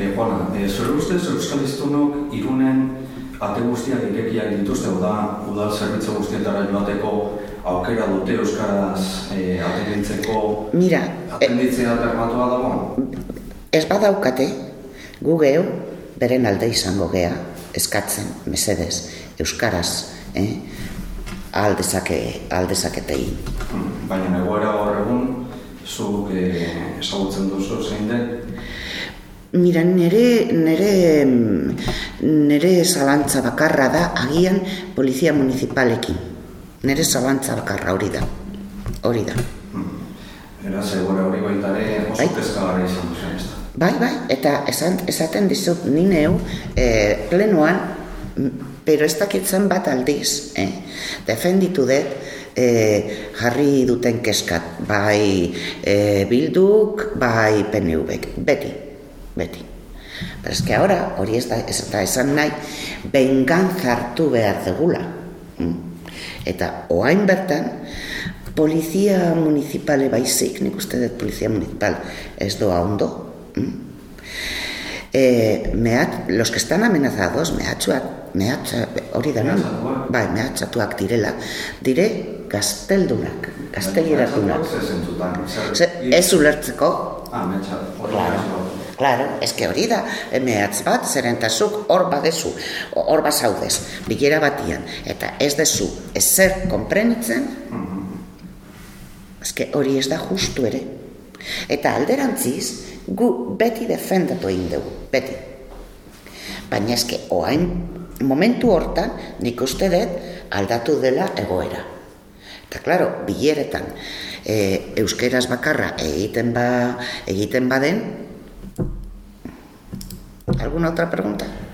E, Juana, e, zure ustez Euskal Iztunok irunen ate guztiak irekiak dituzte, da udal zerbitzu guztietara joateko aukera dute Euskaraz e, atenditzeko Mira, atenditzea bermatua dago? Ez badaukate, gu geu, beren alde izango gea, eskatzen, mesedez, Euskaraz, eh? aldezake, aldezaketei. Hmm, Baina egoera hor egun, zuk e, ezagutzen duzu zein den, Mira, nere, nere, nere zalantza bakarra da, agian polizia municipalekin. Nere zalantza bakarra hori da. Hori da. Eraz, egoera hori baita ere oso Bai. kezkagarria izan duzen, ez da. Bai, bai, eta esan, esaten dizut ni neu e, plenoan, pero ez dakitzen bat aldiz, eh? defenditu dut e, jarri duten keskat, bai e, bilduk, bai PNV-ek, beti, beti. Pero es que ahora, hori ez da, ez da esan nahi, benganza hartu behar degula. Mm. Eta oain bertan, polizia municipale baizik, nik uste dut polizia municipal ez doa ondo, mm? Eh, mehat, los que están amenazados, mehatxuak, mehatxa, hori da, non? Mehatxatuak. Bai, mehatxatuak direla, dire gazteldunak, gaztelieratunak. Ze, ez ulertzeko, Ah, hori Claro, ez que hori da, mehatz bat, zeren eta zuk hor badezu, hor bazaudez, bilera batian, eta ez dezu ezer konprenitzen, ez que hori ez da justu ere. Eta alderantziz, gu beti defendatu egin dugu, beti. Baina ez que oain momentu hortan, nik uste dut aldatu dela egoera. Eta claro, bileretan e, euskeraz bakarra egiten ba egiten baden ¿Alguna otra pregunta?